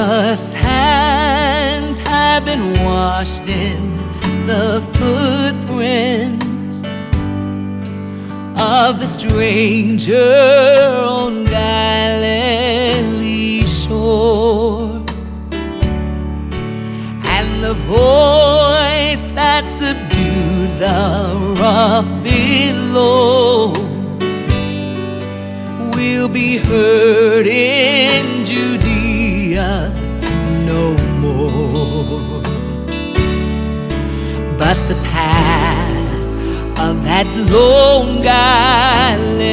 The sands have been washed in the footprints of the stranger on Galilee's shore, and the voice that subdued the rough billows will be heard in Judea more. But the path of that long Galilean,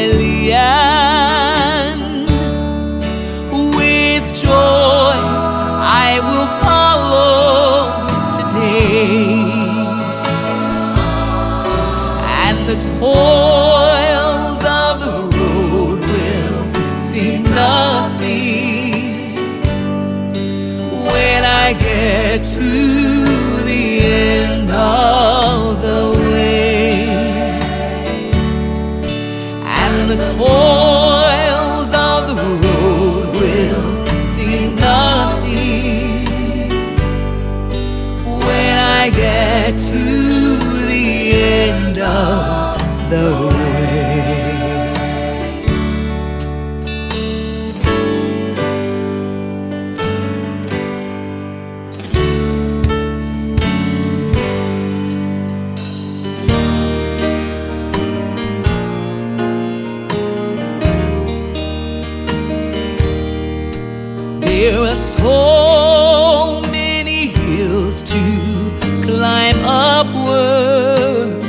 I get to the end of the way, and the toils of the road will seem nothing when I get to the end of the way. There are so many hills to climb upward.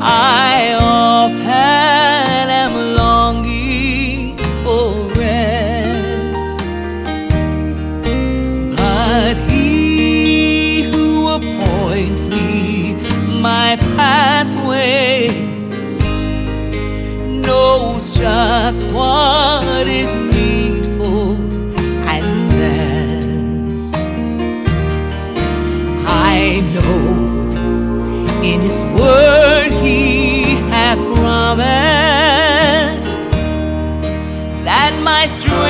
I often am longing for rest, but He who appoints me my pathway knows just what is I know. In His word He hath promised that my strength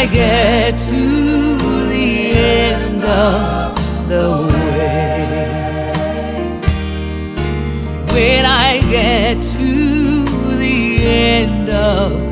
I get to the end of the way. When I get to the end of